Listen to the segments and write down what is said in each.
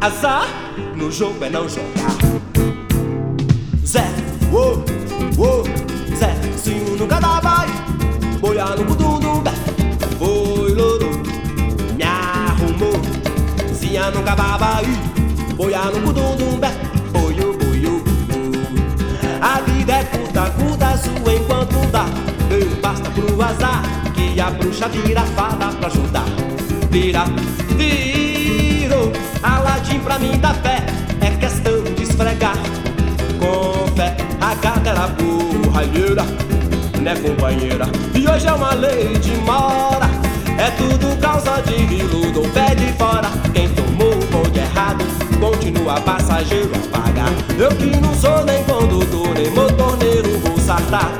Azar no jogo é não jogar. Zé, uou, uou, Zé, se um nunca dá vai, boiar no budum bé. Foi louro, me arrumou. Se a nunca vai, boiar no budum bé. Boiô, boiô, A vida é curta, curta sua enquanto dá. Basta pro azar que a bruxa vira fada pra ajudar. Vira, virou. Pra mim dá fé, é questão de esfregar. Com fé, a gata era burralheira, né companheira? E hoje é uma lei de mora, é tudo causa de rilo do pé de fora. Quem tomou o bonde errado, continua passageiro a pagar. Eu que não sou nem condutor, nem motorneiro, vou sartar.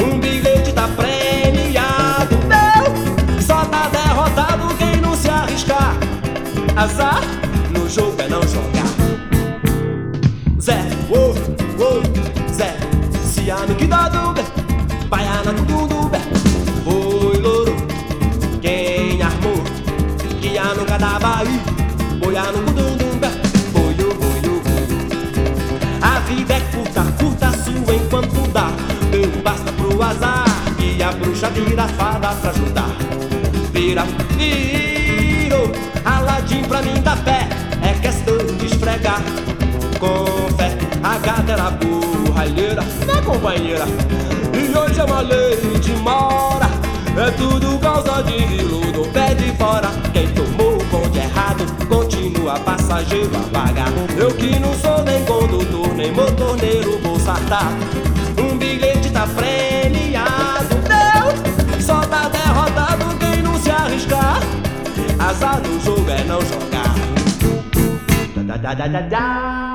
Um bilhete tá premiado, meu, só tá derrotado quem não se arriscar. Azar jogo é não jogar. Zé, uou, uou, Zé, se no que dá bé, baiana tudo do bé. Foi louro, quem armou, que há no cadabaí, boiar no budum do bé. Boiô, boiô, boiô. A vida é curta, curta sua enquanto dá. Não basta pro azar, que a bruxa vira fada pra ajudar. Vira, virou, Aladim pra mim Com fé, a gata era burralheira, né companheira? E hoje é uma lei de mora, é tudo causa de rilo do pé de fora. Quem tomou o bonde errado, continua passageiro a pagar. Eu que não sou nem condutor, nem motorneiro, vou sartar. Um bilhete tá premiado, Deus, só tá derrotado quem não se arriscar. Azar no jogo é não jogar. Da, da, da, da, da.